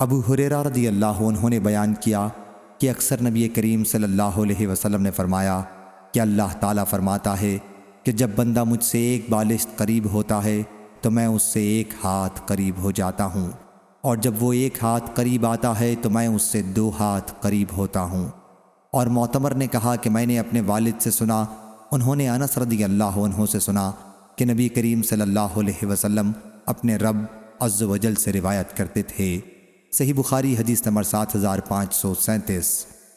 ابو حریرہ رضی اللہ عنہ نے بیان کیا کہ اکثر نبی کریم صلی اللہ علیہ وسلم نے فرمایا کہ اللہ تعالیٰ فرماتا ہے کہ جب بندہ مجھ سے ایک بالشت قریب ہوتا ہے تو میں اس سے ایک ہاتھ قریب ہو جاتا ہوں اور جب وہ ایک ہاتھ قریب آتا ہے تو میں اس سے دو ہاتھ قریب ہوتا ہوں اور معتمر نے کہا کہ میں نے اپنے والد سے سنا، انہوں نے انس رضی اللہ عنہ سے سنا کہ نبی کریم صلی اللہ علیہ وسلم اپنے رب عز و جل سے روایت کرتے تھے۔ صحیح بخاری حدیث نمبر سات ہزار پانچ سو سینتیس۔